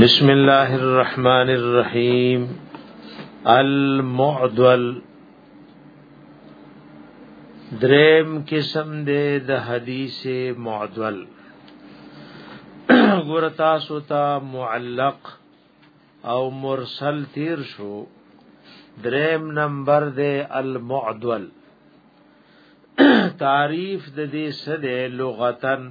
بسم الله الرحمن الرحیم المعدل دریم قسم دے د حدیث معدل ګور تاسو ته معلق او مرسل تیر شو دریم نمبر دے المعدل تعریف د دې سده لغتن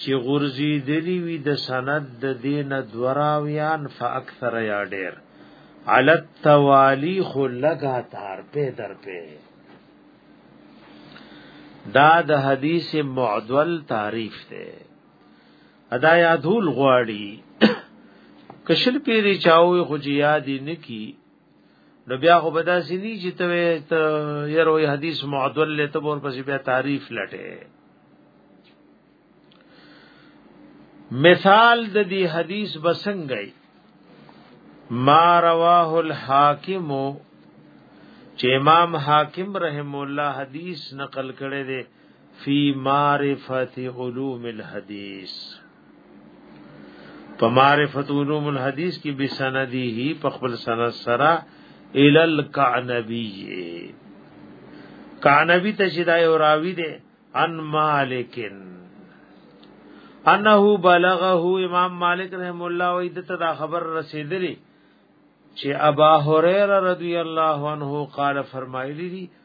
چې غرزي دلی وی د سند د دین دوراویان فاکثر یا ډیر علت توالی خو لگاتار په در په دا د حدیث معدل تعریف ده ادا یادول غواړي کشل پیری چاوي خو جی یاد نه کی نو بیا خو بدا سینی چې ته یو حدیث معدل له تبور پس بیا تعریف لټه مثال د دې حدیث بسنګي ما رواه الحاکم چې امام حاکم رحم الله حدیث نقل کړي دي فی معرفت علوم الحدیث په معرفت علوم الحديث کې به سنديه په خپل سند سره ال القعنبي قعنبي ته چې دا یو راوي دی ان مالکن انه بلغه امام مالک رحم الله وې دته دا خبر رسیدلی چې ابا هريره رضی الله عنه قال فرمایلی دي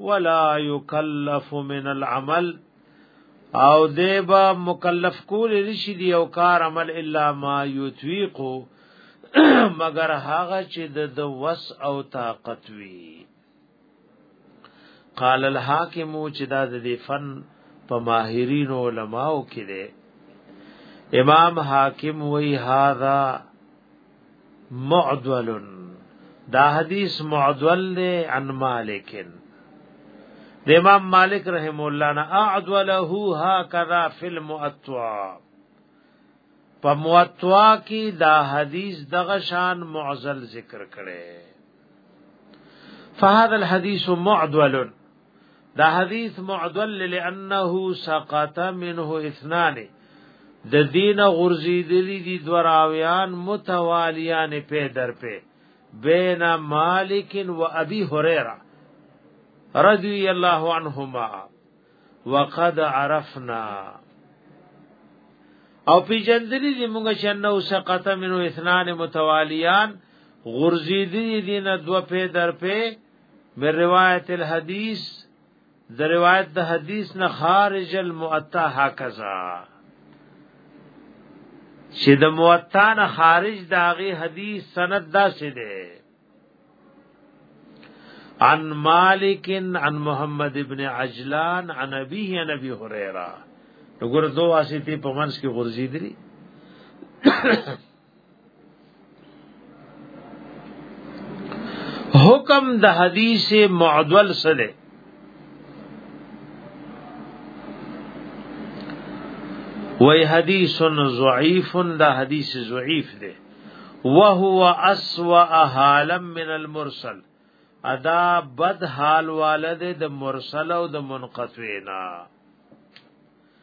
ولا یکلف من العمل او دیبا مکلف کول نشي دی او کار عمل الا ما یطیق مگر هغه چې د وس او طاقت وی قال الحاکم چې دا د فن په ماهرین علماو کې دی امام حاکم وی هاذا معدل دا حدیث معدل دی عن مالک د امام مالک رحم الله نه اعدله هكذا في المؤتوا په موتوا کې دا حدیث دغه شان معزل ذکر کړي فهذا الحديث معدل دا حدیث معدل لانه سقط منه اثنان د دین غرزی دلی دی دراویان متوالیان په در په بین مالک و ابي هريره رضی الله عنهما وقد عرفنا او پی جندلی دی مونږ شنو سقط منو اثنان متوالیان غرزی دی دین دو په در په من روایت الحدیث د روایت د حدیث نه خارج المؤتا هکذا چې د موطا نه خارج داغي حدیث سند داسې دی عن مالک عن محمد ابن عجلان عن ابيه عن ابي هريره وګوره دوه واسطې په منځ کې غورځېدلې حکم د حدیث معدل سره وی حدیث ضعیف دا حدیث ضعیف دی وهو اسوا حالا من المرسل ادا بد حال والد د مرسل او د منقطعینا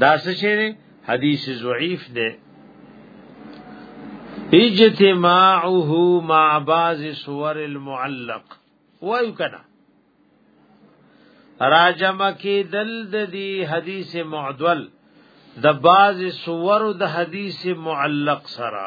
دا څه شی دی حدیث ضعیف دی اجتماعه مع بعض صور المعلق وایو کنا راجم کی دل د دی حدیث معدل د بعض صور د حدیث معلق سره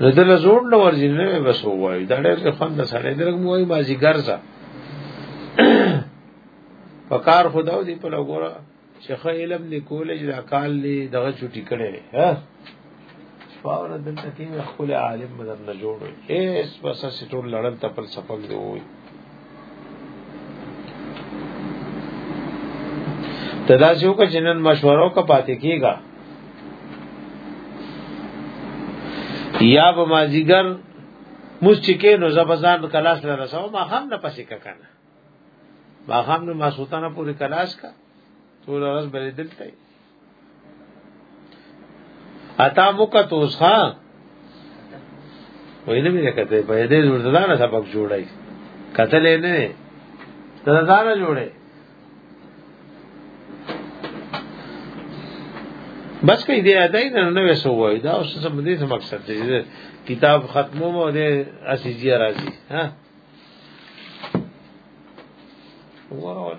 نو دل زور نه ورځي نه بس وای دا ډېر څه خوند سره درګ مو وای مازی ګرځه پکار خدا دې په لګورا شیخ علم دې کولې دا کال دې دغه چټي کړي ها فاور دن تکیم خپل عالم بدر نه جوړ ایس بس سټول لړل تپل سپل دی وای تدا سیو کا جنن مشورو کا پاتې کیږي یا به مازیګر موس چکه نو زبزان کلاس له رسو ما هم نه پسې کنه ما هم نو ما سوتانه پوری کلاس کا ټول ورځ بلې دلته اتا موکا توس ها وینه مې کته په دې ورځدانه سبق جوړای قتل نه دا زاره جوړه بس کې دې ادای نه نو وسو وای دا اوس څه دې څه مقصد دی کتاب ختمو مو دې اسیجی راځي ها واه